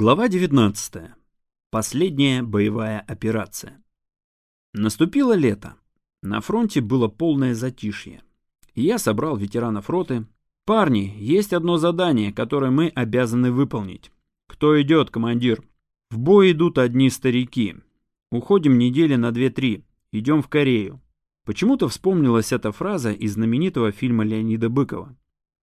Глава 19. Последняя боевая операция. Наступило лето. На фронте было полное затишье. Я собрал ветеранов роты. «Парни, есть одно задание, которое мы обязаны выполнить. Кто идет, командир?» «В бой идут одни старики. Уходим недели на две-три. Идем в Корею». Почему-то вспомнилась эта фраза из знаменитого фильма Леонида Быкова.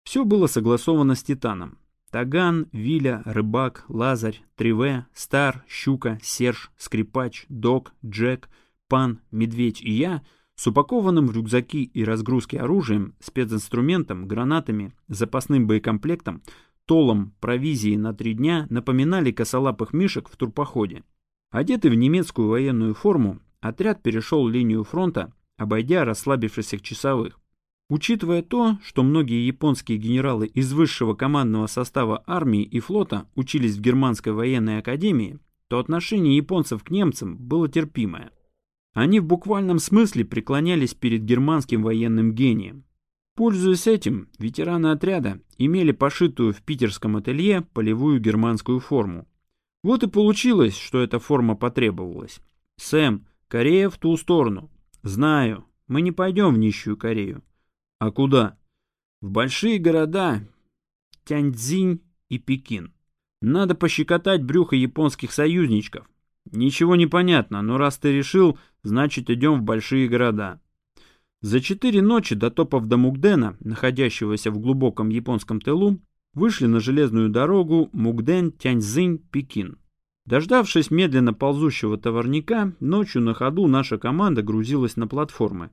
Все было согласовано с Титаном. Таган, Виля, Рыбак, Лазарь, Триве, Стар, Щука, Серж, Скрипач, Док, Джек, Пан, Медведь и я с упакованным в рюкзаки и разгрузки оружием, специнструментом, гранатами, запасным боекомплектом, толом, провизией на три дня напоминали косолапых мишек в турпоходе. Одетый в немецкую военную форму, отряд перешел линию фронта, обойдя расслабившихся часовых. Учитывая то, что многие японские генералы из высшего командного состава армии и флота учились в германской военной академии, то отношение японцев к немцам было терпимое. Они в буквальном смысле преклонялись перед германским военным гением. Пользуясь этим, ветераны отряда имели пошитую в питерском ателье полевую германскую форму. Вот и получилось, что эта форма потребовалась. «Сэм, Корея в ту сторону». «Знаю, мы не пойдем в нищую Корею. А куда? В большие города Тяньцзинь и Пекин. Надо пощекотать брюхо японских союзничков. Ничего не понятно, но раз ты решил, значит идем в большие города. За четыре ночи до топов до Мугдена, находящегося в глубоком японском тылу, вышли на железную дорогу Мугден-Тяньцзинь-Пекин. Дождавшись медленно ползущего товарника, ночью на ходу наша команда грузилась на платформы.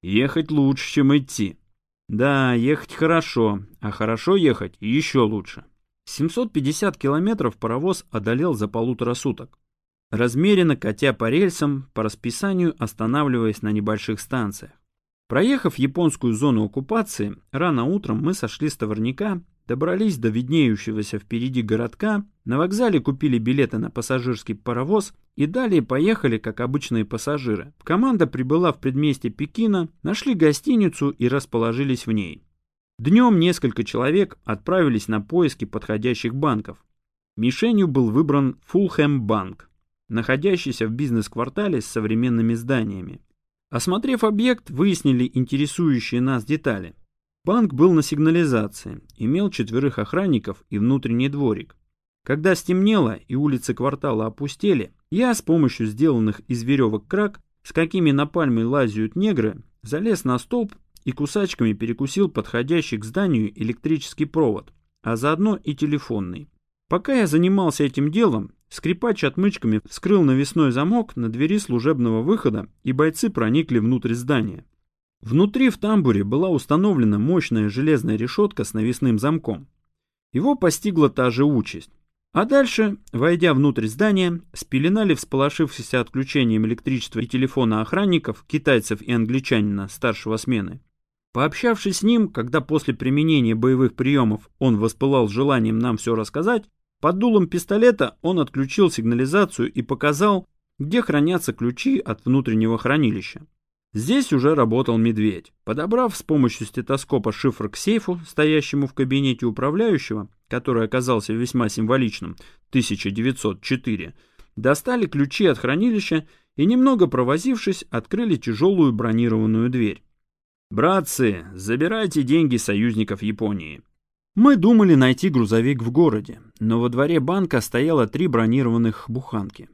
Ехать лучше, чем идти. Да, ехать хорошо, а хорошо ехать еще лучше. 750 километров паровоз одолел за полутора суток. Размеренно катя по рельсам, по расписанию останавливаясь на небольших станциях. Проехав японскую зону оккупации, рано утром мы сошли с товарника Добрались до виднеющегося впереди городка, на вокзале купили билеты на пассажирский паровоз и далее поехали, как обычные пассажиры. Команда прибыла в предместье Пекина, нашли гостиницу и расположились в ней. Днем несколько человек отправились на поиски подходящих банков. Мишенью был выбран Фулхэм банк, находящийся в бизнес-квартале с современными зданиями. Осмотрев объект, выяснили интересующие нас детали – Банк был на сигнализации, имел четверых охранников и внутренний дворик. Когда стемнело и улицы квартала опустели, я с помощью сделанных из веревок крак, с какими на пальме лазят негры, залез на столб и кусачками перекусил подходящий к зданию электрический провод, а заодно и телефонный. Пока я занимался этим делом, скрипач отмычками вскрыл навесной замок на двери служебного выхода, и бойцы проникли внутрь здания. Внутри в тамбуре была установлена мощная железная решетка с навесным замком. Его постигла та же участь. А дальше, войдя внутрь здания, спеленали всполошившихся отключением электричества и телефона охранников, китайцев и англичанина старшего смены. Пообщавшись с ним, когда после применения боевых приемов он воспылал желанием нам все рассказать, под дулом пистолета он отключил сигнализацию и показал, где хранятся ключи от внутреннего хранилища. Здесь уже работал медведь. Подобрав с помощью стетоскопа шифр к сейфу, стоящему в кабинете управляющего, который оказался весьма символичным, 1904, достали ключи от хранилища и, немного провозившись, открыли тяжелую бронированную дверь. «Братцы, забирайте деньги союзников Японии». Мы думали найти грузовик в городе, но во дворе банка стояло три бронированных буханки.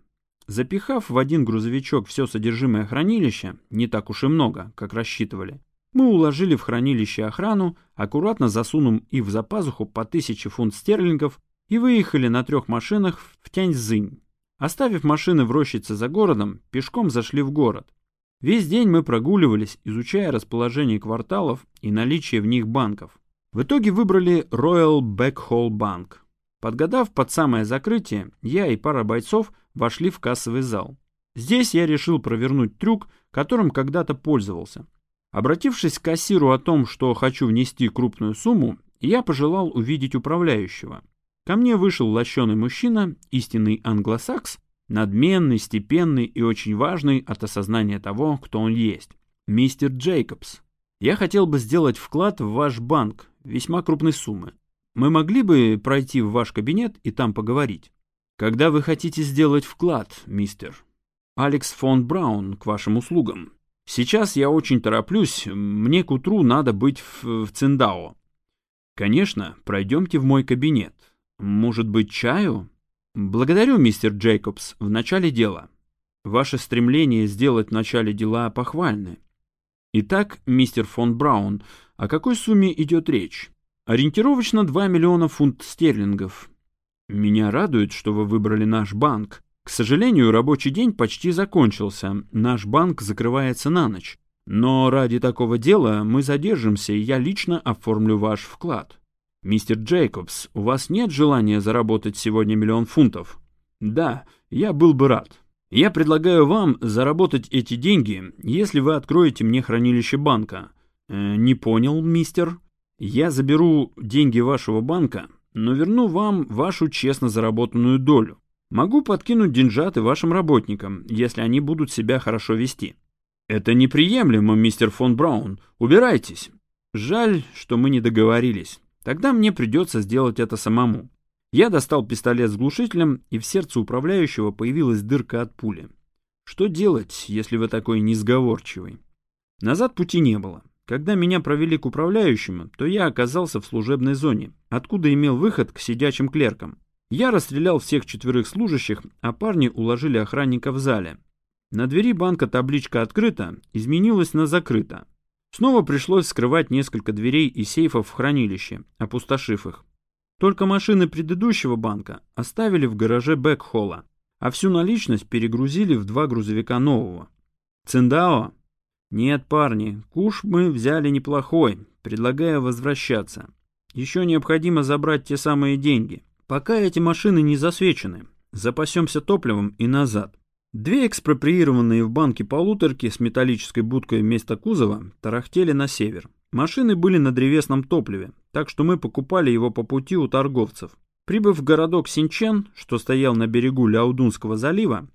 Запихав в один грузовичок все содержимое хранилища, не так уж и много, как рассчитывали, мы уложили в хранилище охрану, аккуратно засунув и в запазуху по тысяче фунт стерлингов и выехали на трех машинах в Тяньцзинь. Оставив машины в рощице за городом, пешком зашли в город. Весь день мы прогуливались, изучая расположение кварталов и наличие в них банков. В итоге выбрали Royal Backhall Bank. Подгадав под самое закрытие, я и пара бойцов вошли в кассовый зал. Здесь я решил провернуть трюк, которым когда-то пользовался. Обратившись к кассиру о том, что хочу внести крупную сумму, я пожелал увидеть управляющего. Ко мне вышел лощеный мужчина, истинный англосакс, надменный, степенный и очень важный от осознания того, кто он есть. Мистер Джейкобс. Я хотел бы сделать вклад в ваш банк, весьма крупной суммы. Мы могли бы пройти в ваш кабинет и там поговорить. Когда вы хотите сделать вклад, мистер? Алекс фон Браун к вашим услугам. Сейчас я очень тороплюсь, мне к утру надо быть в, в Циндао. Конечно, пройдемте в мой кабинет. Может быть, чаю? Благодарю, мистер Джейкобс, в начале дела. Ваше стремление сделать в начале дела похвальны. Итак, мистер фон Браун, о какой сумме идет речь? Ориентировочно 2 миллиона фунт стерлингов. Меня радует, что вы выбрали наш банк. К сожалению, рабочий день почти закончился. Наш банк закрывается на ночь. Но ради такого дела мы задержимся, и я лично оформлю ваш вклад. Мистер Джейкобс, у вас нет желания заработать сегодня миллион фунтов? Да, я был бы рад. Я предлагаю вам заработать эти деньги, если вы откроете мне хранилище банка. Э, не понял, мистер? Я заберу деньги вашего банка, но верну вам вашу честно заработанную долю. Могу подкинуть деньжаты вашим работникам, если они будут себя хорошо вести. Это неприемлемо, мистер фон Браун. Убирайтесь. Жаль, что мы не договорились. Тогда мне придется сделать это самому. Я достал пистолет с глушителем, и в сердце управляющего появилась дырка от пули. Что делать, если вы такой несговорчивый? Назад пути не было. Когда меня провели к управляющему, то я оказался в служебной зоне, откуда имел выход к сидячим клеркам. Я расстрелял всех четверых служащих, а парни уложили охранника в зале. На двери банка табличка «Открыто» изменилась на «Закрыто». Снова пришлось скрывать несколько дверей и сейфов в хранилище, опустошив их. Только машины предыдущего банка оставили в гараже бэкхолла, а всю наличность перегрузили в два грузовика нового. Циндао? Нет, парни, куш мы взяли неплохой, предлагаю возвращаться. Еще необходимо забрать те самые деньги. Пока эти машины не засвечены, запасемся топливом и назад. Две экспроприированные в банке полуторки с металлической будкой вместо кузова тарахтели на север. Машины были на древесном топливе, так что мы покупали его по пути у торговцев. Прибыв в городок Синчен, что стоял на берегу Ляудунского залива,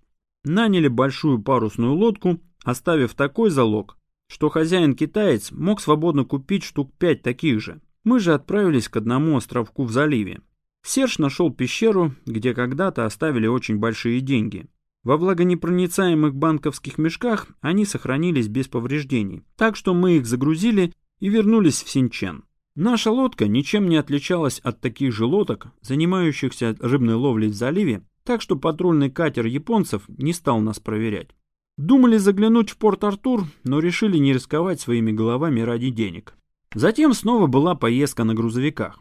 наняли большую парусную лодку, оставив такой залог, что хозяин-китаец мог свободно купить штук пять таких же. Мы же отправились к одному островку в заливе. Серж нашел пещеру, где когда-то оставили очень большие деньги. Во влагонепроницаемых банковских мешках они сохранились без повреждений, так что мы их загрузили и вернулись в Синчен. Наша лодка ничем не отличалась от таких же лодок, занимающихся рыбной ловлей в заливе, так что патрульный катер японцев не стал нас проверять. Думали заглянуть в Порт-Артур, но решили не рисковать своими головами ради денег. Затем снова была поездка на грузовиках.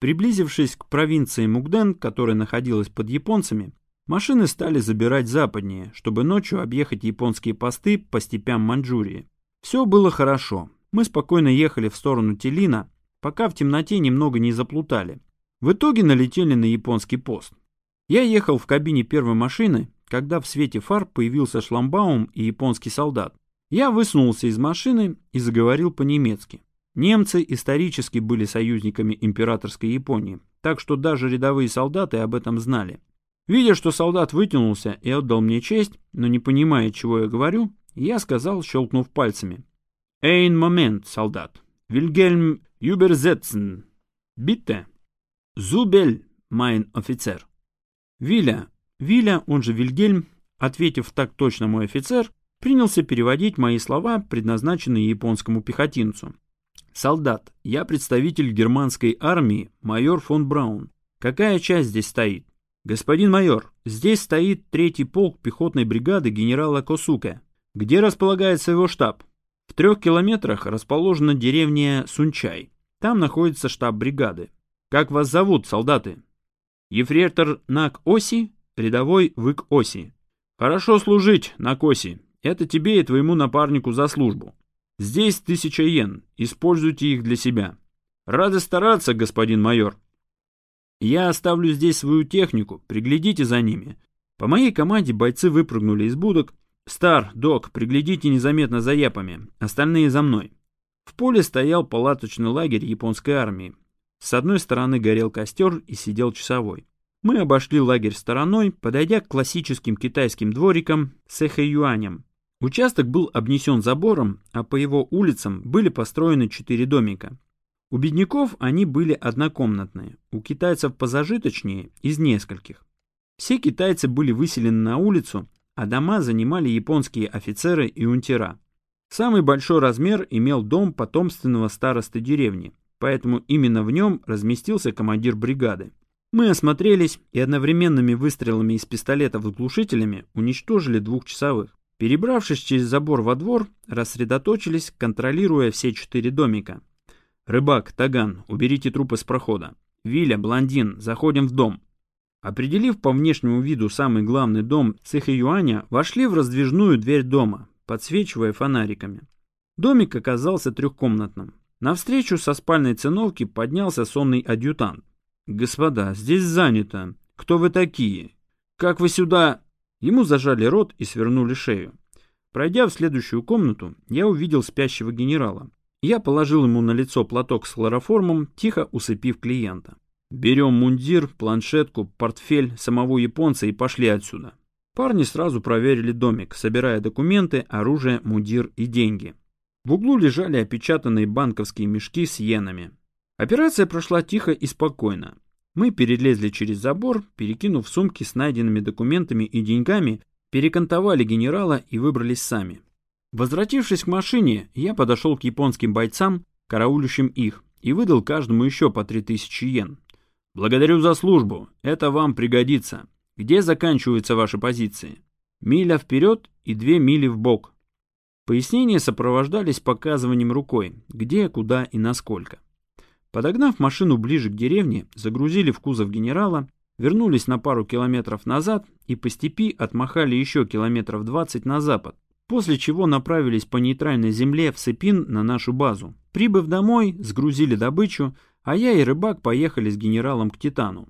Приблизившись к провинции Мугден, которая находилась под японцами, машины стали забирать западнее, чтобы ночью объехать японские посты по степям Маньчжурии. Все было хорошо. Мы спокойно ехали в сторону Телина, пока в темноте немного не заплутали. В итоге налетели на японский пост. Я ехал в кабине первой машины, когда в свете фар появился шламбаум и японский солдат. Я высунулся из машины и заговорил по-немецки. Немцы исторически были союзниками императорской Японии, так что даже рядовые солдаты об этом знали. Видя, что солдат вытянулся и отдал мне честь, но не понимая, чего я говорю, я сказал, щелкнув пальцами. «Ein Moment, Soldat. Вильгельм übersetzen. Bitte. Zu Befehl, mein Offizier». Виля, Виля, он же Вильгельм, ответив так точно мой офицер, принялся переводить мои слова, предназначенные японскому пехотинцу. «Солдат, я представитель германской армии, майор фон Браун. Какая часть здесь стоит?» «Господин майор, здесь стоит третий полк пехотной бригады генерала Косука. Где располагается его штаб?» «В трех километрах расположена деревня Сунчай. Там находится штаб бригады. Как вас зовут, солдаты?» «Ефрейтор Нак Оси, рядовой Вык Оси. Хорошо служить, Нак Оси. Это тебе и твоему напарнику за службу. Здесь тысяча йен. Используйте их для себя. Рады стараться, господин майор. Я оставлю здесь свою технику. Приглядите за ними. По моей команде бойцы выпрыгнули из будок. Стар, док, приглядите незаметно за япами. Остальные за мной. В поле стоял палаточный лагерь японской армии. С одной стороны горел костер и сидел часовой. Мы обошли лагерь стороной, подойдя к классическим китайским дворикам с эхо-юанем. Участок был обнесен забором, а по его улицам были построены четыре домика. У бедняков они были однокомнатные, у китайцев позажиточнее из нескольких. Все китайцы были выселены на улицу, а дома занимали японские офицеры и унтера. Самый большой размер имел дом потомственного старосты деревни, поэтому именно в нем разместился командир бригады. Мы осмотрелись и одновременными выстрелами из пистолетов с глушителями уничтожили двух часовых. Перебравшись через забор во двор, рассредоточились, контролируя все четыре домика. «Рыбак, Таган, уберите трупы с прохода. Виля, блондин, заходим в дом». Определив по внешнему виду самый главный дом Цихэ вошли в раздвижную дверь дома, подсвечивая фонариками. Домик оказался трехкомнатным. Навстречу со спальной циновки поднялся сонный адъютант. «Господа, здесь занято. Кто вы такие? Как вы сюда...» Ему зажали рот и свернули шею. Пройдя в следующую комнату, я увидел спящего генерала. Я положил ему на лицо платок с хлороформом, тихо усыпив клиента. «Берем мундир, планшетку, портфель самого японца и пошли отсюда». Парни сразу проверили домик, собирая документы, оружие, мундир и деньги. В углу лежали опечатанные банковские мешки с иенами. Операция прошла тихо и спокойно. Мы перелезли через забор, перекинув сумки с найденными документами и деньгами, перекантовали генерала и выбрались сами. Возвратившись к машине, я подошел к японским бойцам, караулющим их, и выдал каждому еще по 3000 йен. «Благодарю за службу, это вам пригодится. Где заканчиваются ваши позиции?» «Миля вперед и две мили в бок». Пояснения сопровождались показыванием рукой, где, куда и насколько. Подогнав машину ближе к деревне, загрузили в кузов генерала, вернулись на пару километров назад и по степи отмахали еще километров 20 на запад, после чего направились по нейтральной земле в Сыпин на нашу базу. Прибыв домой, сгрузили добычу, а я и рыбак поехали с генералом к Титану.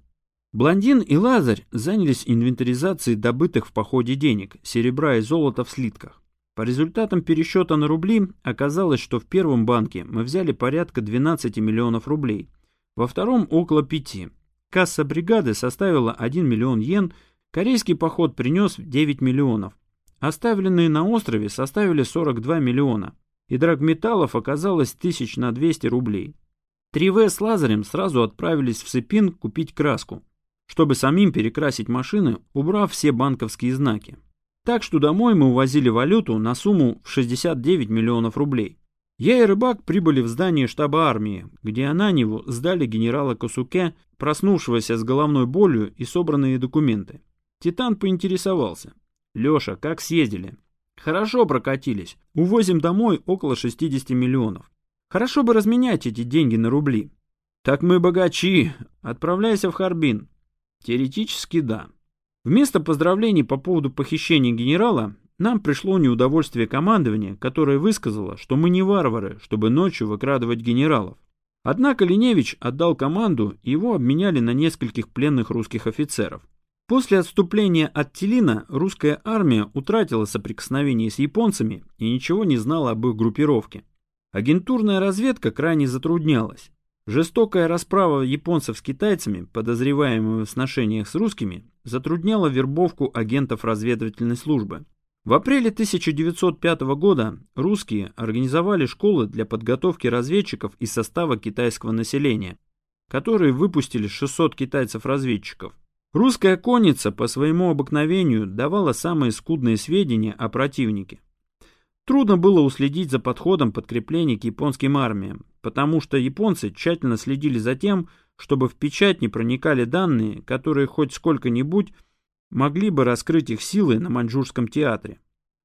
Блондин и Лазарь занялись инвентаризацией добытых в походе денег, серебра и золота в слитках. По результатам пересчета на рубли оказалось, что в первом банке мы взяли порядка 12 миллионов рублей, во втором около 5. Касса бригады составила 1 миллион йен, корейский поход принес 9 миллионов. Оставленные на острове составили 42 миллиона, и драгметаллов оказалось тысяч на 200 рублей. 3В с Лазарем сразу отправились в Сыпин купить краску, чтобы самим перекрасить машины, убрав все банковские знаки. Так что домой мы увозили валюту на сумму в 69 миллионов рублей. Я и рыбак прибыли в здание штаба армии, где Ананеву сдали генерала Косуке, проснувшегося с головной болью и собранные документы. Титан поинтересовался. «Леша, как съездили?» «Хорошо прокатились. Увозим домой около 60 миллионов. Хорошо бы разменять эти деньги на рубли». «Так мы богачи. Отправляйся в Харбин». «Теоретически да. Вместо поздравлений по поводу похищения генерала, нам пришло неудовольствие командования, которое высказало, что мы не варвары, чтобы ночью выкрадывать генералов. Однако Леневич отдал команду, и его обменяли на нескольких пленных русских офицеров. После отступления от Телина русская армия утратила соприкосновение с японцами и ничего не знала об их группировке. Агентурная разведка крайне затруднялась. Жестокая расправа японцев с китайцами, подозреваемыми в сношениях с русскими, затрудняла вербовку агентов разведывательной службы. В апреле 1905 года русские организовали школы для подготовки разведчиков из состава китайского населения, которые выпустили 600 китайцев-разведчиков. Русская конница по своему обыкновению давала самые скудные сведения о противнике. Трудно было уследить за подходом подкреплений к японским армиям, потому что японцы тщательно следили за тем, чтобы в печать не проникали данные, которые хоть сколько-нибудь могли бы раскрыть их силы на маньчжурском театре.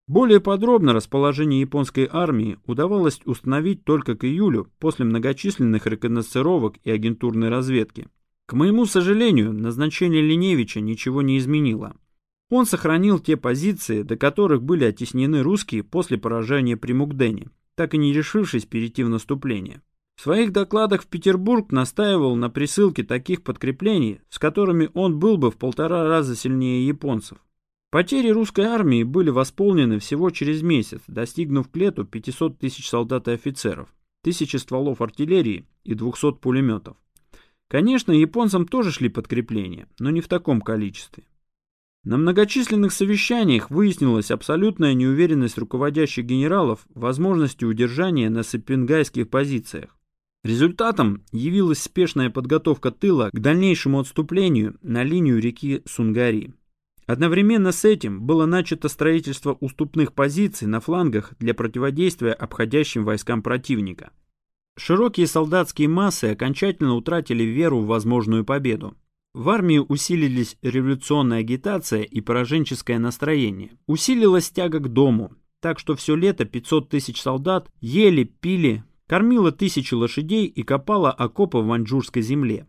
Более подробно расположение японской армии удавалось установить только к июлю после многочисленных рекогносцировок и агентурной разведки. К моему сожалению, назначение Линевича ничего не изменило. Он сохранил те позиции, до которых были оттеснены русские после поражения при Мукдене, так и не решившись перейти в наступление. В своих докладах в Петербург настаивал на присылке таких подкреплений, с которыми он был бы в полтора раза сильнее японцев. Потери русской армии были восполнены всего через месяц, достигнув к лету 500 тысяч солдат и офицеров, тысячи стволов артиллерии и 200 пулеметов. Конечно, японцам тоже шли подкрепления, но не в таком количестве. На многочисленных совещаниях выяснилась абсолютная неуверенность руководящих генералов в возможности удержания на сапенгайских позициях. Результатом явилась спешная подготовка тыла к дальнейшему отступлению на линию реки Сунгари. Одновременно с этим было начато строительство уступных позиций на флангах для противодействия обходящим войскам противника. Широкие солдатские массы окончательно утратили веру в возможную победу. В армии усилились революционная агитация и пораженческое настроение. Усилилась тяга к дому, так что все лето 500 тысяч солдат ели, пили, кормило тысячи лошадей и копало окопы в маньчжурской земле.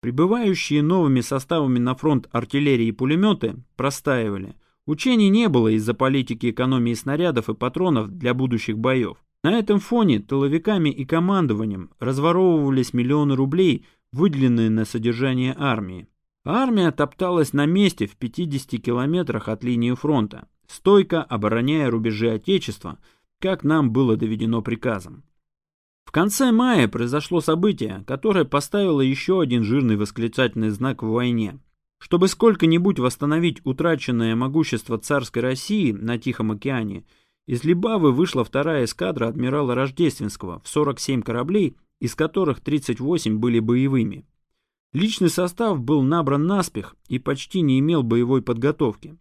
Прибывающие новыми составами на фронт артиллерии и пулеметы простаивали. Учений не было из-за политики экономии снарядов и патронов для будущих боев. На этом фоне тыловиками и командованием разворовывались миллионы рублей, выделенные на содержание армии. Армия топталась на месте в 50 километрах от линии фронта, стойко обороняя рубежи Отечества, как нам было доведено приказом. В конце мая произошло событие, которое поставило еще один жирный восклицательный знак в войне. Чтобы сколько-нибудь восстановить утраченное могущество царской России на Тихом океане, из Либавы вышла вторая эскадра адмирала Рождественского в 47 кораблей, из которых 38 были боевыми. Личный состав был набран наспех и почти не имел боевой подготовки.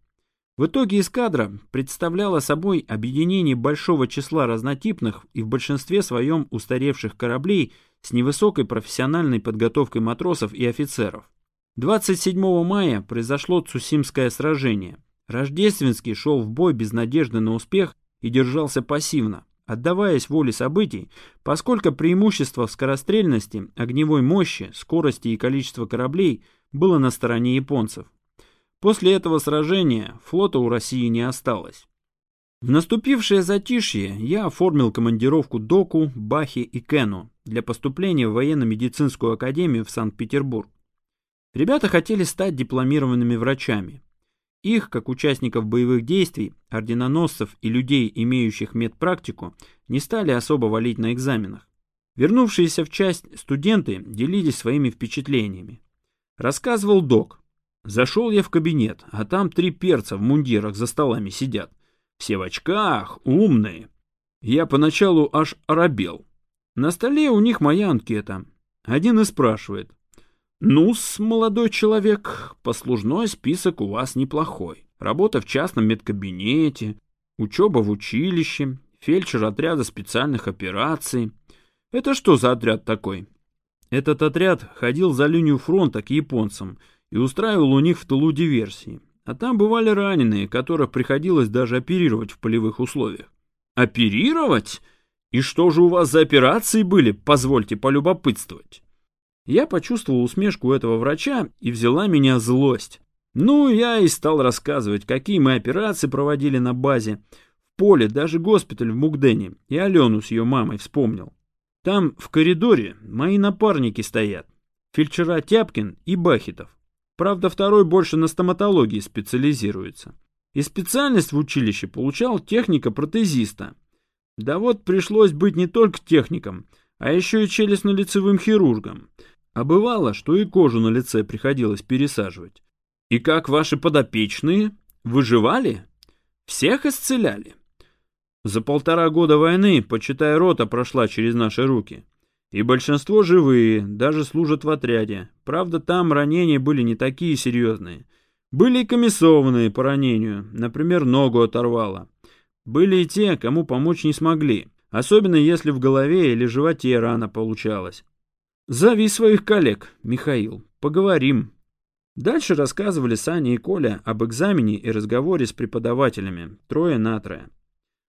В итоге эскадра представляла собой объединение большого числа разнотипных и в большинстве своем устаревших кораблей с невысокой профессиональной подготовкой матросов и офицеров. 27 мая произошло Цусимское сражение. Рождественский шел в бой без надежды на успех и держался пассивно, отдаваясь воле событий, поскольку преимущество в скорострельности, огневой мощи, скорости и количества кораблей было на стороне японцев. После этого сражения флота у России не осталось. В наступившее затишье я оформил командировку Доку, Бахе и Кену для поступления в военно-медицинскую академию в Санкт-Петербург. Ребята хотели стать дипломированными врачами. Их, как участников боевых действий, орденоносцев и людей, имеющих медпрактику, не стали особо валить на экзаменах. Вернувшиеся в часть студенты делились своими впечатлениями. Рассказывал док, Зашел я в кабинет, а там три перца в мундирах за столами сидят. Все в очках, умные. Я поначалу аж оробел. На столе у них моя анкета. Один и спрашивает. «Ну-с, молодой человек, послужной список у вас неплохой. Работа в частном медкабинете, учеба в училище, фельдшер отряда специальных операций. Это что за отряд такой?» Этот отряд ходил за линию фронта к японцам – и устраивал у них в тылу диверсии. А там бывали раненые, которых приходилось даже оперировать в полевых условиях. Оперировать? И что же у вас за операции были, позвольте полюбопытствовать? Я почувствовал усмешку этого врача, и взяла меня злость. Ну, я и стал рассказывать, какие мы операции проводили на базе. В поле, даже госпиталь в Мугдене, и Алену с ее мамой вспомнил. Там, в коридоре, мои напарники стоят. Фельдшера Тяпкин и Бахитов. Правда, второй больше на стоматологии специализируется. И специальность в училище получал техника-протезиста. Да вот пришлось быть не только техником, а еще и челюстно-лицевым хирургом. А бывало, что и кожу на лице приходилось пересаживать. И как ваши подопечные? Выживали? Всех исцеляли? За полтора года войны, почитая рота, прошла через наши руки. И большинство живые, даже служат в отряде. Правда, там ранения были не такие серьезные. Были и комиссованные по ранению, например, ногу оторвало. Были и те, кому помочь не смогли, особенно если в голове или животе рана получалась. Зови своих коллег, Михаил, поговорим. Дальше рассказывали Саня и Коля об экзамене и разговоре с преподавателями, трое на трое.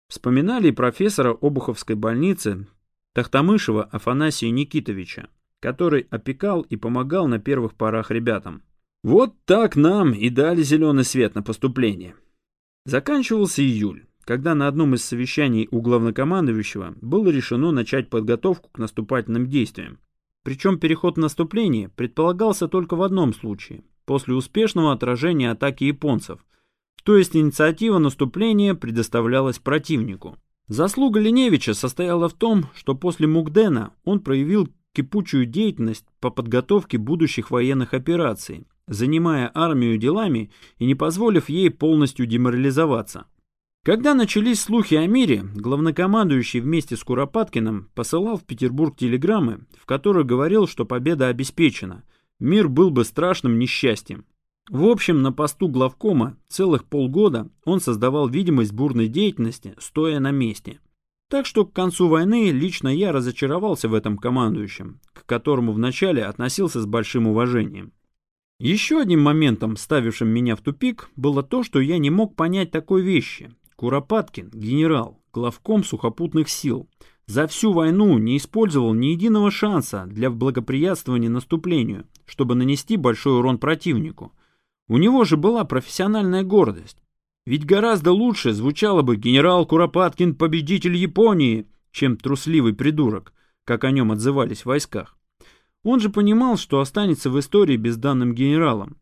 Вспоминали и профессора Обуховской больницы, Тахтамышева Афанасия Никитовича, который опекал и помогал на первых порах ребятам. Вот так нам и дали зеленый свет на поступление. Заканчивался июль, когда на одном из совещаний у главнокомандующего было решено начать подготовку к наступательным действиям. Причем переход в наступление предполагался только в одном случае, после успешного отражения атаки японцев, то есть инициатива наступления предоставлялась противнику. Заслуга Леневича состояла в том, что после Мугдена он проявил кипучую деятельность по подготовке будущих военных операций, занимая армию делами и не позволив ей полностью деморализоваться. Когда начались слухи о мире, главнокомандующий вместе с Куропаткиным посылал в Петербург телеграммы, в которых говорил, что победа обеспечена, мир был бы страшным несчастьем. В общем, на посту главкома целых полгода он создавал видимость бурной деятельности, стоя на месте. Так что к концу войны лично я разочаровался в этом командующем, к которому вначале относился с большим уважением. Еще одним моментом, ставившим меня в тупик, было то, что я не мог понять такой вещи. Куропаткин, генерал, главком сухопутных сил, за всю войну не использовал ни единого шанса для благоприятствования наступлению, чтобы нанести большой урон противнику. У него же была профессиональная гордость. Ведь гораздо лучше звучало бы «генерал Куропаткин – победитель Японии», чем «трусливый придурок», как о нем отзывались в войсках. Он же понимал, что останется в истории безданным генералом.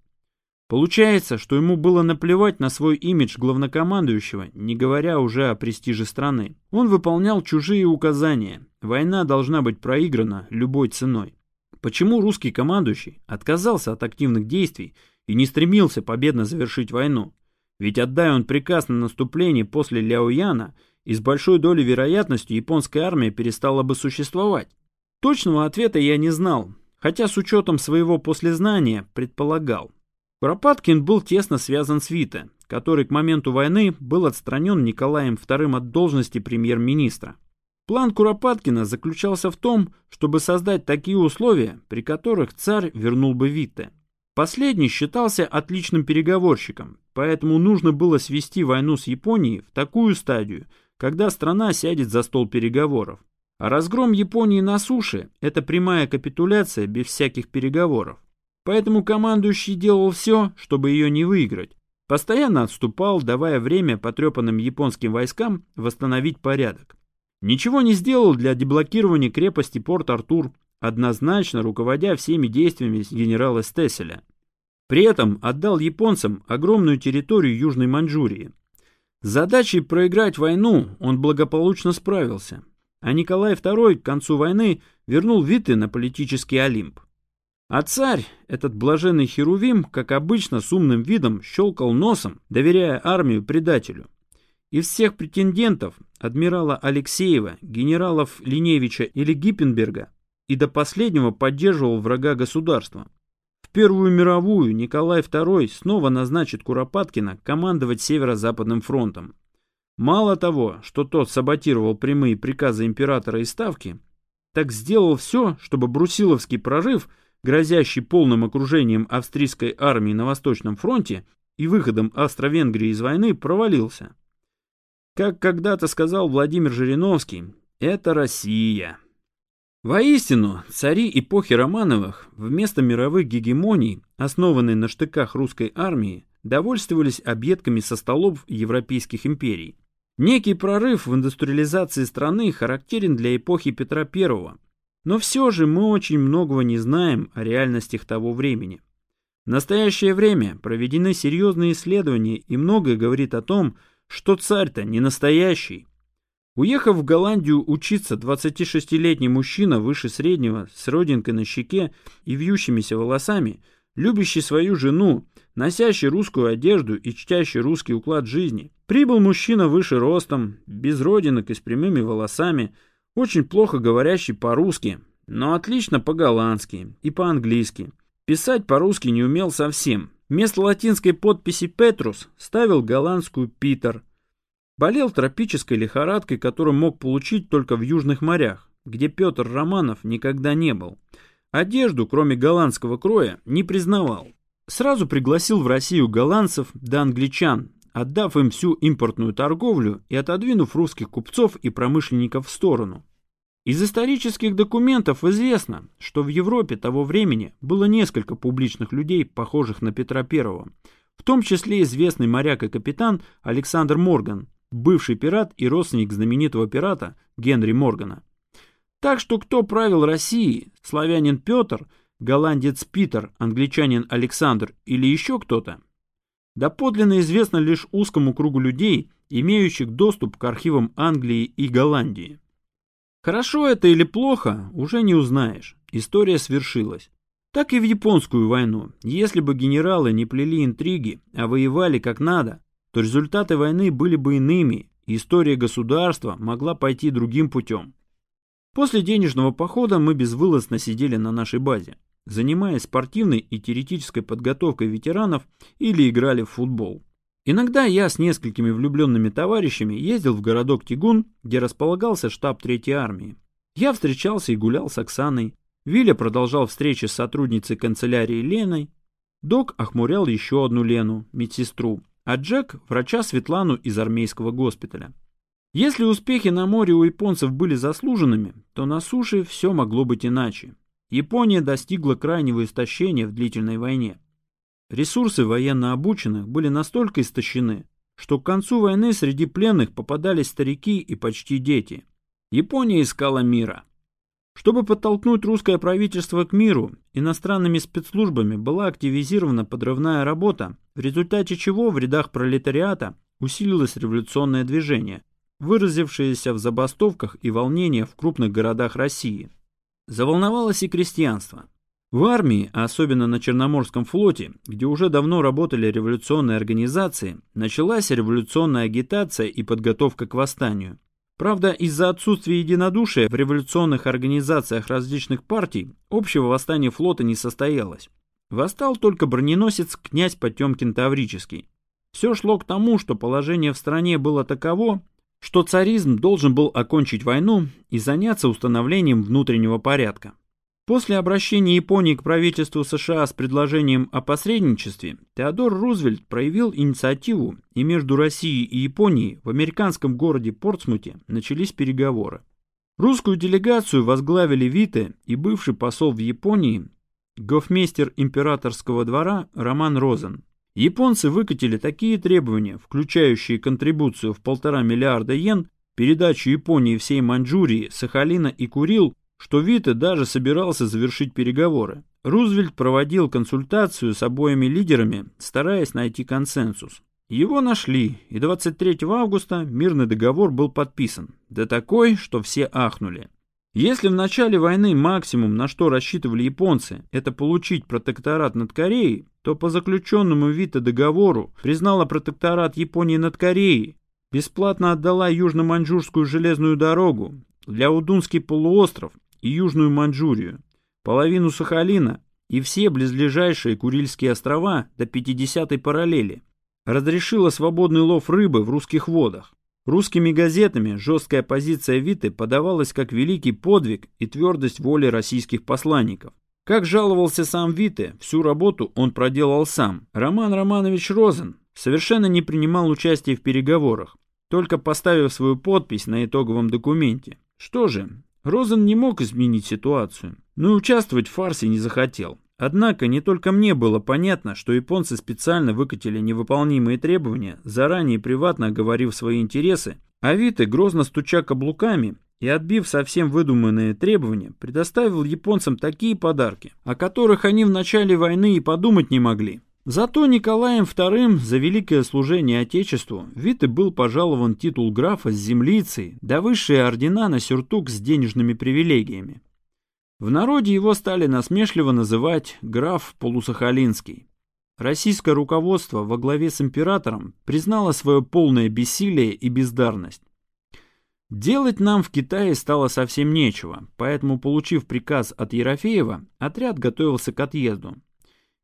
Получается, что ему было наплевать на свой имидж главнокомандующего, не говоря уже о престиже страны. Он выполнял чужие указания. Война должна быть проиграна любой ценой. Почему русский командующий отказался от активных действий и не стремился победно завершить войну? Ведь отдай он приказ на наступление после Ляояна, и с большой долей вероятности японская армия перестала бы существовать. Точного ответа я не знал, хотя с учетом своего послезнания предполагал. Куропаткин был тесно связан с Вита, который к моменту войны был отстранен Николаем II от должности премьер-министра. План Куропаткина заключался в том, чтобы создать такие условия, при которых царь вернул бы Витте. Последний считался отличным переговорщиком, поэтому нужно было свести войну с Японией в такую стадию, когда страна сядет за стол переговоров. А разгром Японии на суше – это прямая капитуляция без всяких переговоров. Поэтому командующий делал все, чтобы ее не выиграть. Постоянно отступал, давая время потрепанным японским войскам восстановить порядок. Ничего не сделал для деблокирования крепости Порт-Артур, однозначно руководя всеми действиями генерала Стесселя. При этом отдал японцам огромную территорию Южной Маньчжурии. С задачей проиграть войну он благополучно справился а Николай II к концу войны вернул Виты на политический Олимп. А царь, этот блаженный Херувим, как обычно, с умным видом щелкал носом, доверяя армию предателю. Из всех претендентов, адмирала Алексеева, генералов Линевича или Гиппенберга, и до последнего поддерживал врага государства. В Первую мировую Николай II снова назначит Куропаткина командовать Северо-Западным фронтом. Мало того, что тот саботировал прямые приказы императора и ставки, так сделал все, чтобы Брусиловский прорыв, грозящий полным окружением австрийской армии на Восточном фронте и выходом Австро-Венгрии из войны, провалился. Как когда-то сказал Владимир Жириновский, это Россия. Воистину, цари эпохи Романовых вместо мировых гегемоний, основанной на штыках русской армии, довольствовались объедками со столов европейских империй. Некий прорыв в индустриализации страны характерен для эпохи Петра I, но все же мы очень многого не знаем о реальностях того времени. В настоящее время проведены серьезные исследования и многое говорит о том, что царь-то не настоящий. Уехав в Голландию учиться, 26-летний мужчина выше среднего, с родинкой на щеке и вьющимися волосами, любящий свою жену, носящий русскую одежду и чтящий русский уклад жизни. Прибыл мужчина выше ростом, без родинок и с прямыми волосами, очень плохо говорящий по-русски, но отлично по-голландски и по-английски. Писать по-русски не умел совсем. Вместо латинской подписи «Петрус» ставил голландскую «Питер». Болел тропической лихорадкой, которую мог получить только в южных морях, где Петр Романов никогда не был. Одежду, кроме голландского кроя, не признавал. Сразу пригласил в Россию голландцев да англичан, отдав им всю импортную торговлю и отодвинув русских купцов и промышленников в сторону. Из исторических документов известно, что в Европе того времени было несколько публичных людей, похожих на Петра I, в том числе известный моряк и капитан Александр Морган, бывший пират и родственник знаменитого пирата Генри Моргана. Так что кто правил Россией, славянин Петр – голландец Питер, англичанин Александр или еще кто-то? Доподлинно известно лишь узкому кругу людей, имеющих доступ к архивам Англии и Голландии. Хорошо это или плохо, уже не узнаешь. История свершилась. Так и в японскую войну. Если бы генералы не плели интриги, а воевали как надо, то результаты войны были бы иными, и история государства могла пойти другим путем. После денежного похода мы безвылазно сидели на нашей базе, занимаясь спортивной и теоретической подготовкой ветеранов или играли в футбол. Иногда я с несколькими влюбленными товарищами ездил в городок Тигун, где располагался штаб Третьей армии. Я встречался и гулял с Оксаной. Виля продолжал встречи с сотрудницей канцелярии Леной. Док охмурял еще одну Лену, медсестру, а Джек – врача Светлану из армейского госпиталя. Если успехи на море у японцев были заслуженными, то на суше все могло быть иначе. Япония достигла крайнего истощения в длительной войне. Ресурсы военно обученных были настолько истощены, что к концу войны среди пленных попадались старики и почти дети. Япония искала мира. Чтобы подтолкнуть русское правительство к миру, иностранными спецслужбами была активизирована подрывная работа, в результате чего в рядах пролетариата усилилось революционное движение, выразившееся в забастовках и волнениях в крупных городах России. Заволновалось и крестьянство. В армии, а особенно на Черноморском флоте, где уже давно работали революционные организации, началась революционная агитация и подготовка к восстанию. Правда, из-за отсутствия единодушия в революционных организациях различных партий общего восстания флота не состоялось. Восстал только броненосец князь Потемкин Таврический. Все шло к тому, что положение в стране было таково, что царизм должен был окончить войну и заняться установлением внутреннего порядка. После обращения Японии к правительству США с предложением о посредничестве, Теодор Рузвельт проявил инициативу, и между Россией и Японией в американском городе Портсмуте начались переговоры. Русскую делегацию возглавили Вите и бывший посол в Японии, гофмейстер императорского двора Роман Розен. Японцы выкатили такие требования, включающие контрибуцию в полтора миллиарда йен, передачу Японии всей Маньчжурии, Сахалина и Курил что Вита даже собирался завершить переговоры. Рузвельт проводил консультацию с обоими лидерами, стараясь найти консенсус. Его нашли, и 23 августа мирный договор был подписан, да такой, что все ахнули. Если в начале войны максимум, на что рассчитывали японцы, это получить протекторат над Кореей, то по заключенному Вита договору признала протекторат Японии над Кореей, бесплатно отдала Южно-Маньчжурскую железную дорогу, для Удунский полуостров и Южную Маньчжурию, половину Сахалина и все близлежащие Курильские острова до 50-й параллели. Разрешила свободный лов рыбы в русских водах. Русскими газетами жесткая позиция Виты подавалась как великий подвиг и твердость воли российских посланников. Как жаловался сам Вите, всю работу он проделал сам. Роман Романович Розен совершенно не принимал участия в переговорах, только поставив свою подпись на итоговом документе. Что же, Розен не мог изменить ситуацию, но и участвовать в фарсе не захотел. Однако не только мне было понятно, что японцы специально выкатили невыполнимые требования, заранее приватно оговорив свои интересы, а Виты, грозно стуча каблуками и отбив совсем выдуманные требования, предоставил японцам такие подарки, о которых они в начале войны и подумать не могли. Зато Николаем II за великое служение Отечеству Виты был пожалован титул графа с землицей, да высшие ордена на сюртук с денежными привилегиями. В народе его стали насмешливо называть граф Полусахалинский. Российское руководство во главе с императором признало свое полное бессилие и бездарность. Делать нам в Китае стало совсем нечего, поэтому, получив приказ от Ерофеева, отряд готовился к отъезду.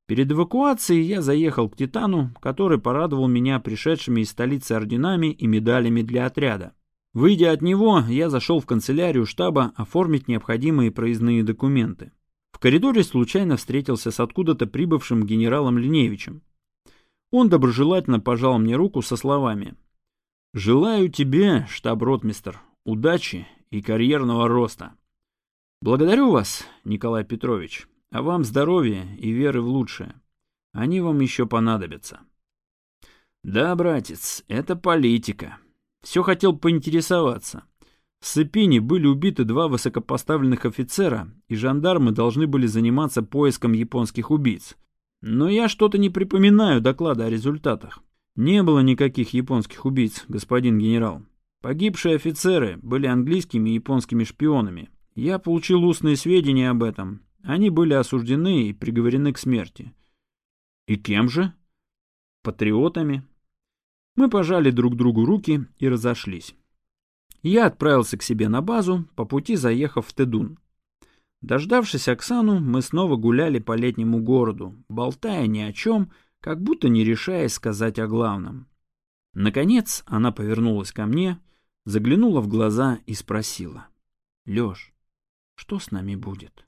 Перед эвакуацией я заехал к Титану, который порадовал меня пришедшими из столицы орденами и медалями для отряда. Выйдя от него, я зашел в канцелярию штаба оформить необходимые проездные документы. В коридоре случайно встретился с откуда-то прибывшим генералом Линевичем. Он доброжелательно пожал мне руку со словами «Желаю тебе, штаб-ротмистер, удачи и карьерного роста. Благодарю вас, Николай Петрович». А вам здоровья и веры в лучшее. Они вам еще понадобятся. Да, братец, это политика. Все хотел поинтересоваться. В Сыпине были убиты два высокопоставленных офицера, и жандармы должны были заниматься поиском японских убийц. Но я что-то не припоминаю доклада о результатах. Не было никаких японских убийц, господин генерал. Погибшие офицеры были английскими и японскими шпионами. Я получил устные сведения об этом, они были осуждены и приговорены к смерти. И кем же? Патриотами. Мы пожали друг другу руки и разошлись. Я отправился к себе на базу, по пути заехав в Тедун. Дождавшись Оксану, мы снова гуляли по летнему городу, болтая ни о чем, как будто не решаясь сказать о главном. Наконец она повернулась ко мне, заглянула в глаза и спросила. «Лёш, что с нами будет?»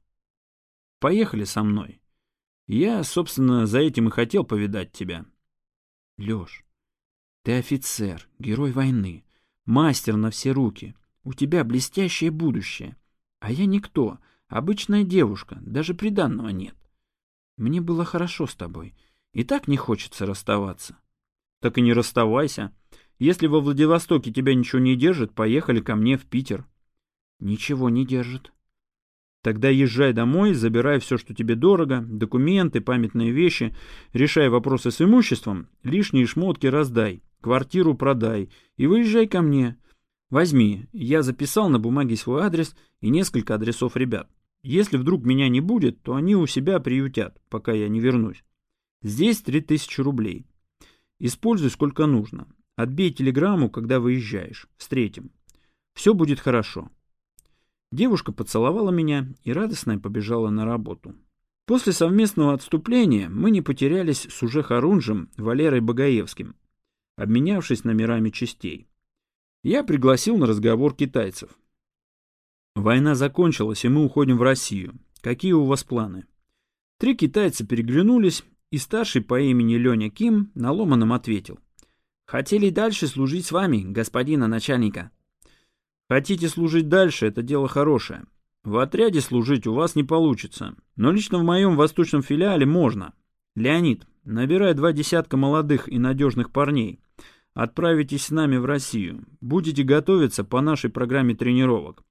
«Поехали со мной. Я, собственно, за этим и хотел повидать тебя». «Лёш, ты офицер, герой войны, мастер на все руки. У тебя блестящее будущее. А я никто, обычная девушка, даже приданного нет. Мне было хорошо с тобой, и так не хочется расставаться. Так и не расставайся. Если во Владивостоке тебя ничего не держит, поехали ко мне в Питер. Ничего не держит. Тогда езжай домой, забирай все, что тебе дорого, документы, памятные вещи, решай вопросы с имуществом, лишние шмотки раздай, квартиру продай и выезжай ко мне. Возьми, я записал на бумаге свой адрес и несколько адресов ребят. Если вдруг меня не будет, то они у себя приютят, пока я не вернусь. Здесь три тысячи рублей. Используй сколько нужно. Отбей телеграмму, когда выезжаешь. Встретим. Все будет хорошо. Девушка поцеловала меня и радостно побежала на работу. После совместного отступления мы не потерялись с уже Харунжем Валерой Багаевским, обменявшись номерами частей. Я пригласил на разговор китайцев. Война закончилась, и мы уходим в Россию. Какие у вас планы? Три китайца переглянулись и старший по имени Леня Ким на ломаном ответил. «Хотели дальше служить с вами, господина начальника». «Хотите служить дальше, это дело хорошее. В отряде служить у вас не получится, но лично в моем восточном филиале можно. Леонид, набирай два десятка молодых и надежных парней. Отправитесь с нами в Россию. Будете готовиться по нашей программе тренировок.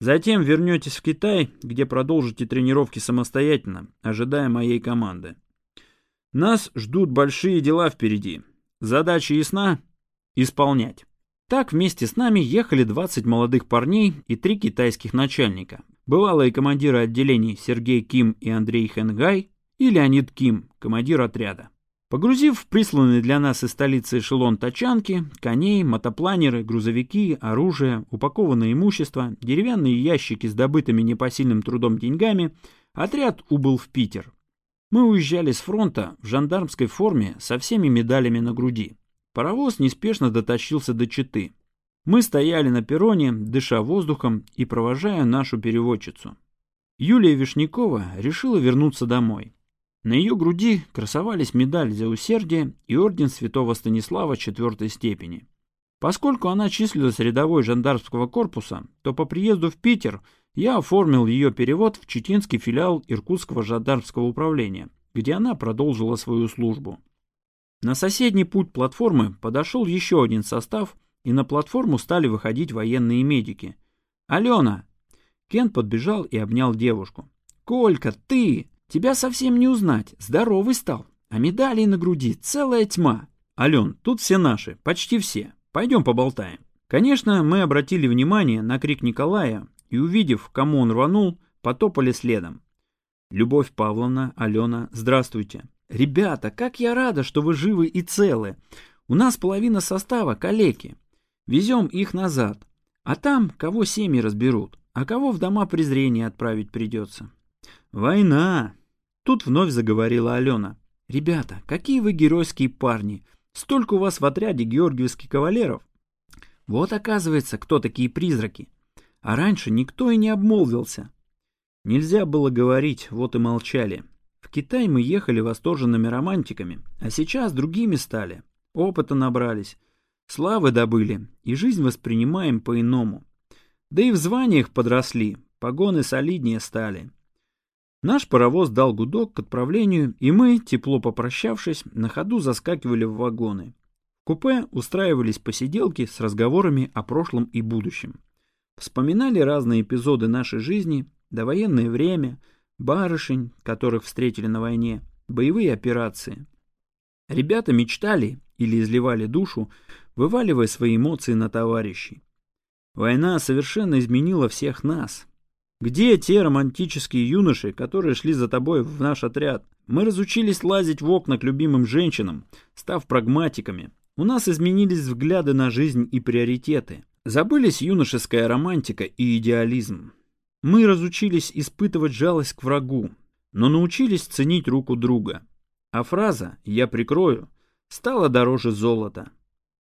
Затем вернетесь в Китай, где продолжите тренировки самостоятельно, ожидая моей команды. Нас ждут большие дела впереди. Задача ясна — исполнять. Так вместе с нами ехали 20 молодых парней и три китайских начальника. Бывалые командиры отделений Сергей Ким и Андрей Хэнгай и Леонид Ким, командир отряда. Погрузив в присланный для нас из столицы эшелон тачанки, коней, мотопланеры, грузовики, оружие, упакованное имущество, деревянные ящики с добытыми непосильным трудом деньгами, отряд убыл в Питер, мы уезжали с фронта в жандармской форме со всеми медалями на груди. Паровоз неспешно дотащился до Читы. Мы стояли на перроне, дыша воздухом и провожая нашу переводчицу. Юлия Вишнякова решила вернуться домой. На ее груди красовались медаль за усердие и орден святого Станислава четвертой степени. Поскольку она числилась рядовой жандармского корпуса, то по приезду в Питер – я оформил ее перевод в читинский филиал Иркутского жандармского управления, где она продолжила свою службу. На соседний путь платформы подошел еще один состав, и на платформу стали выходить военные медики. «Алена!» Кен подбежал и обнял девушку. «Колька, ты! Тебя совсем не узнать, здоровый стал, а медалей на груди целая тьма. Ален, тут все наши, почти все. Пойдем поболтаем». Конечно, мы обратили внимание на крик Николая, и, увидев, кому он рванул, потопали следом. Любовь Павловна, Алена, здравствуйте. Ребята, как я рада, что вы живы и целы. У нас половина состава калеки. Везем их назад. А там кого семьи разберут, а кого в дома презрения отправить придется. Война. Тут вновь заговорила Алена. Ребята, какие вы геройские парни. Столько у вас в отряде георгиевских кавалеров. Вот оказывается, кто такие призраки. А раньше никто и не обмолвился. Нельзя было говорить, вот и молчали. В Китай мы ехали восторженными романтиками, а сейчас другими стали. Опыта набрались, славы добыли, и жизнь воспринимаем по-иному. Да и в званиях подросли, погоны солиднее стали. Наш паровоз дал гудок к отправлению, и мы, тепло попрощавшись, на ходу заскакивали в вагоны. В купе устраивались посиделки с разговорами о прошлом и будущем. Вспоминали разные эпизоды нашей жизни, довоенное время, барышень, которых встретили на войне, боевые операции. Ребята мечтали или изливали душу, вываливая свои эмоции на товарищей. Война совершенно изменила всех нас. Где те романтические юноши, которые шли за тобой в наш отряд? Мы разучились лазить в окна к любимым женщинам, став прагматиками, у нас изменились взгляды на жизнь и приоритеты. Забылись юношеская романтика и идеализм. Мы разучились испытывать жалость к врагу, но научились ценить руку друга. А фраза «я прикрою» стала дороже золота.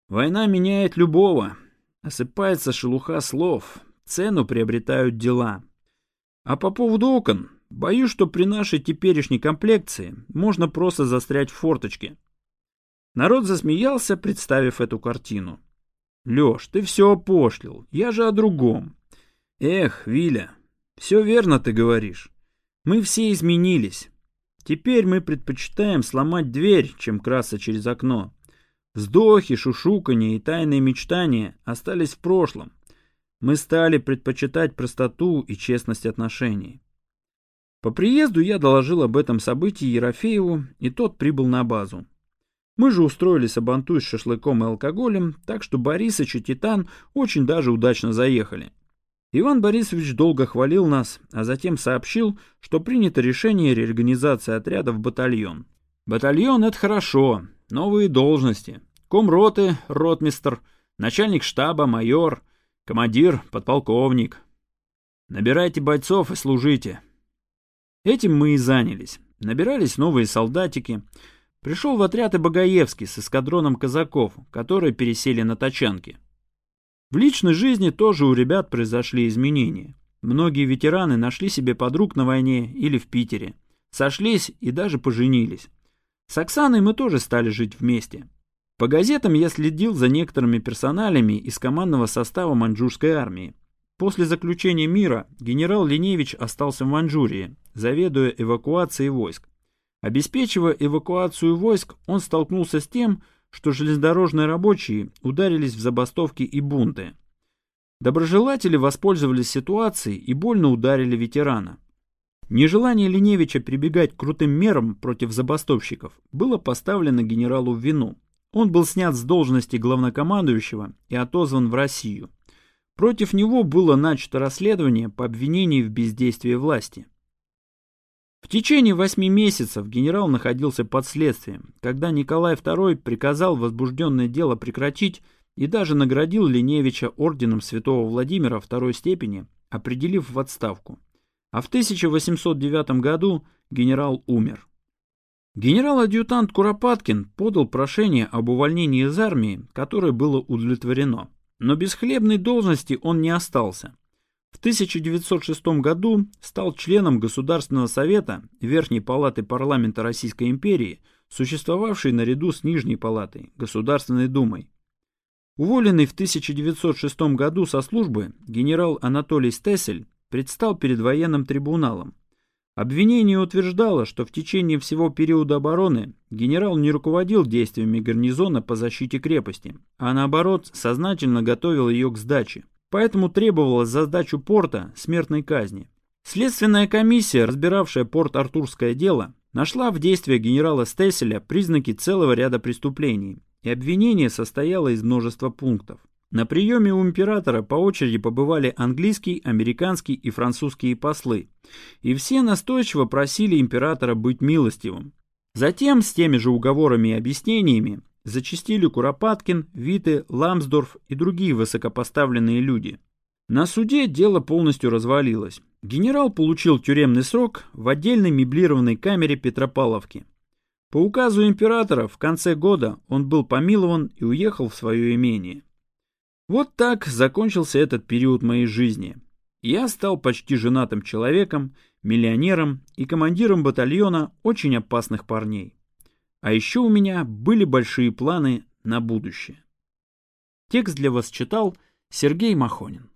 Война меняет любого. Осыпается шелуха слов, цену приобретают дела. А по поводу окон, боюсь, что при нашей теперешней комплекции можно просто застрять в форточке. Народ засмеялся, представив эту картину. Лёш, ты все опошлил, я же о другом. Эх, Виля, все верно ты говоришь. Мы все изменились. Теперь мы предпочитаем сломать дверь, чем краса через окно. Вздохи, шушуканье и тайные мечтания остались в прошлом. Мы стали предпочитать простоту и честность отношений. По приезду я доложил об этом событии Ерофееву, и тот прибыл на базу. Мы же устроили сабантуй с шашлыком и алкоголем, так что Борисыч и Титан очень даже удачно заехали. Иван Борисович долго хвалил нас, а затем сообщил, что принято решение реорганизации отряда в батальон. Батальон — это хорошо, новые должности. Комроты, ротмистр, начальник штаба, майор, командир, подполковник. Набирайте бойцов и служите. Этим мы и занялись. Набирались новые солдатики — Пришел в отряд и Багаевский с эскадроном казаков, которые пересели на тачанки. В личной жизни тоже у ребят произошли изменения. Многие ветераны нашли себе подруг на войне или в Питере. Сошлись и даже поженились. С Оксаной мы тоже стали жить вместе. По газетам я следил за некоторыми персоналями из командного состава маньчжурской армии. После заключения мира генерал Леневич остался в Маньчжурии, заведуя эвакуацией войск. Обеспечивая эвакуацию войск, он столкнулся с тем, что железнодорожные рабочие ударились в забастовки и бунты. Доброжелатели воспользовались ситуацией и больно ударили ветерана. Нежелание Леневича прибегать к крутым мерам против забастовщиков было поставлено генералу в вину. Он был снят с должности главнокомандующего и отозван в Россию. Против него было начато расследование по обвинению в бездействии власти. В течение восьми месяцев генерал находился под следствием, когда Николай II приказал возбужденное дело прекратить и даже наградил Леневича орденом святого Владимира второй степени, определив в отставку. А в 1809 году генерал умер. Генерал-адъютант Куропаткин подал прошение об увольнении из армии, которое было удовлетворено. Но без хлебной должности он не остался. В 1906 году стал членом Государственного совета Верхней палаты парламента Российской империи, существовавшей наряду с Нижней палатой, Государственной думой. Уволенный в 1906 году со службы, генерал Анатолий Стессель предстал перед военным трибуналом. Обвинение утверждало, что в течение всего периода обороны генерал не руководил действиями гарнизона по защите крепости, а наоборот сознательно готовил ее к сдаче поэтому требовалось за сдачу порта смертной казни. Следственная комиссия, разбиравшая порт-артурское дело, нашла в действии генерала Стесселя признаки целого ряда преступлений, и обвинение состояло из множества пунктов. На приеме у императора по очереди побывали английский, американский и французские послы, и все настойчиво просили императора быть милостивым. Затем, с теми же уговорами и объяснениями, зачастили Куропаткин, Виты, Ламсдорф и другие высокопоставленные люди. На суде дело полностью развалилось. Генерал получил тюремный срок в отдельной меблированной камере Петропавловки. По указу императора в конце года он был помилован и уехал в свое имение. Вот так закончился этот период моей жизни. Я стал почти женатым человеком, миллионером и командиром батальона очень опасных парней. А еще у меня были большие планы на будущее. Текст для вас читал Сергей Махонин.